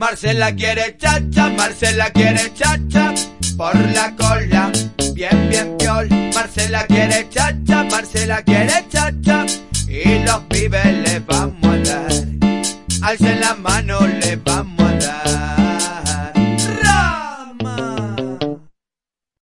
Marcela quiere chacha, Marcela quiere chacha por la cola, bien bien piol. Marcela quiere chacha, Marcela quiere chacha y los pibes le vamos a dar. Alcen la mano